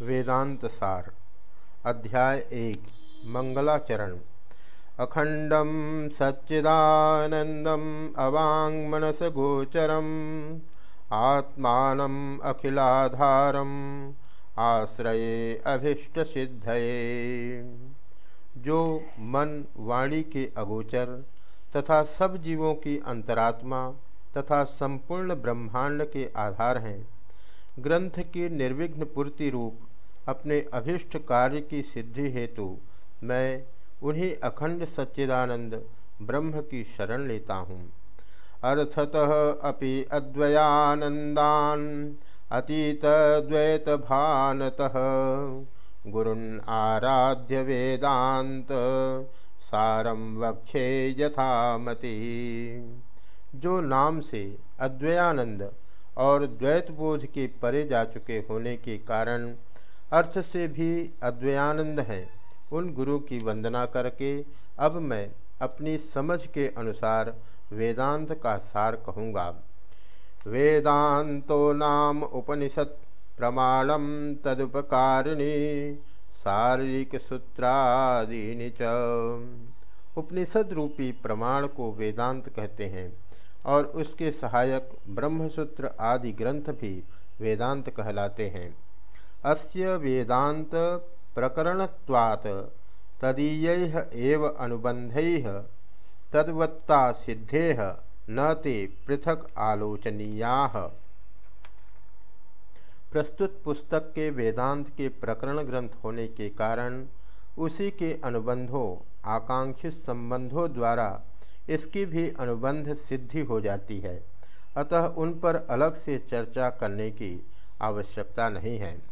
वेदांत सार, अध्याय एक, मंगलाचरण। अखंडम सच्चिदानंदम अवांग मनस गोचरम आत्मान अखिलाधारम, आश्रये अभिष्ट सिद्धये जो मन वाणी के अगोचर तथा सब जीवों की अंतरात्मा तथा संपूर्ण ब्रह्मांड के आधार हैं, ग्रंथ की निर्विघ्न पूर्ति रूप अपने अभिष्ट कार्य की सिद्धि हेतु मैं उन्हीं अखंड सच्चिदानंद ब्रह्म की शरण लेता हूँ। अर्थतः अपि अद्वयानंदान अतीत द्वैत भानतः गुरुन् आराध्य वेदांत सारम वक्षे यथामति। जो नाम से अद्वयानंद और द्वैतबोध के परे जा चुके होने के कारण अर्थ से भी अद्वयानंद हैं। उन गुरु की वंदना करके अब मैं अपनी समझ के अनुसार वेदांत का सार कहूँगा। वेदांतो नाम उपनिषद प्रमाणम तदुपकारिणी शारीरिक सूत्रादीनि च। उपनिषद रूपी प्रमाण को वेदांत कहते हैं और उसके सहायक ब्रह्मसूत्र आदि ग्रंथ भी वेदांत कहलाते हैं। अस्य वेदांत प्रकरणत्वात् तदीय एव अनुबंध तद्वत्ता सिद्धे न ते पृथक आलोचनीया। प्रस्तुत पुस्तक के वेदांत के प्रकरण ग्रंथ होने के कारण उसी के अनुबंधों, आकांक्षित संबंधों द्वारा इसकी भी अनुबंध सिद्धि हो जाती है। अतः उन पर अलग से चर्चा करने की आवश्यकता नहीं है।